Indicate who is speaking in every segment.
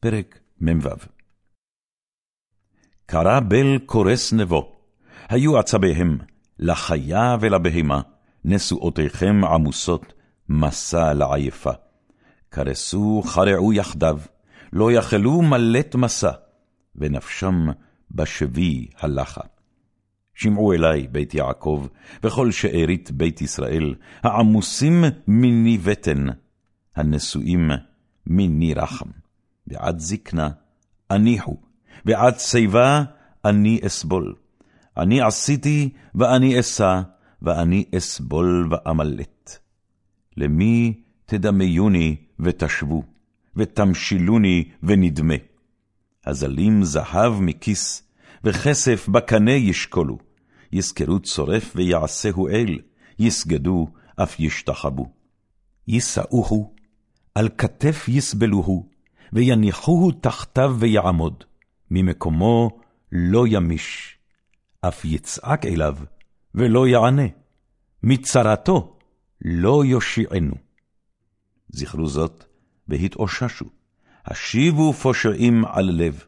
Speaker 1: פרק מ"ו קרא בל קורס נבו, היו עצביהם, לחיה ולבהמה, נשואותיכם עמוסות, מסע לעייפה. קרסו חרעו יחדיו, לא יכלו מלט מסע, ונפשם בשבי הלכה. שמעו אלי, בית יעקב, וכל שארית בית ישראל, העמוסים מני בטן, הנשואים מני רחם. ועד זקנה הניחו, ועד שיבה אני אסבול. אני עשיתי ואני אשא, ואני אסבול ואמלט. למי תדמיוני ותשבו, ותמשילוני ונדמה. הזלים זהב מכיס, וכסף בקנה ישקולו. יזכרו צורף ויעשהו אל, יסגדו, אף ישתחבו. יישאוהו, על כתף יסבלוהו, ויניחוהו תחתיו ויעמוד, ממקומו לא ימיש, אף יצעק אליו, ולא יענה, מצרתו לא יושיענו. זכרו זאת, והתאוששו, השיבו פושעים על לב.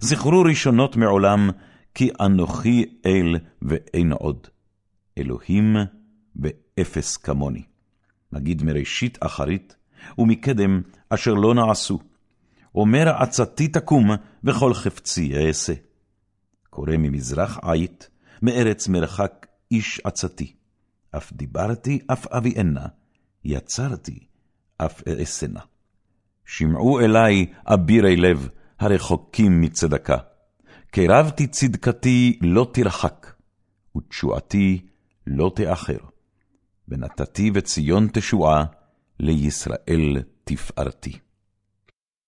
Speaker 1: זכרו ראשונות מעולם, כי אנוכי אל ואין עוד. אלוהים באפס כמוני. נגיד מראשית אחרית, ומקדם אשר לא נעשו. אומר עצתי תקום, וכל חפצי אעשה. קורא ממזרח עית, מארץ מרחק איש עצתי. אף דיברתי, אף אביאנה, יצרתי, אף אעשנה. שמעו אלי, אבירי לב, הרחוקים מצדקה. קרבתי צדקתי לא תרחק, ותשועתי לא תאחר. ונתתי בציון תשועה, לישראל תפארתי.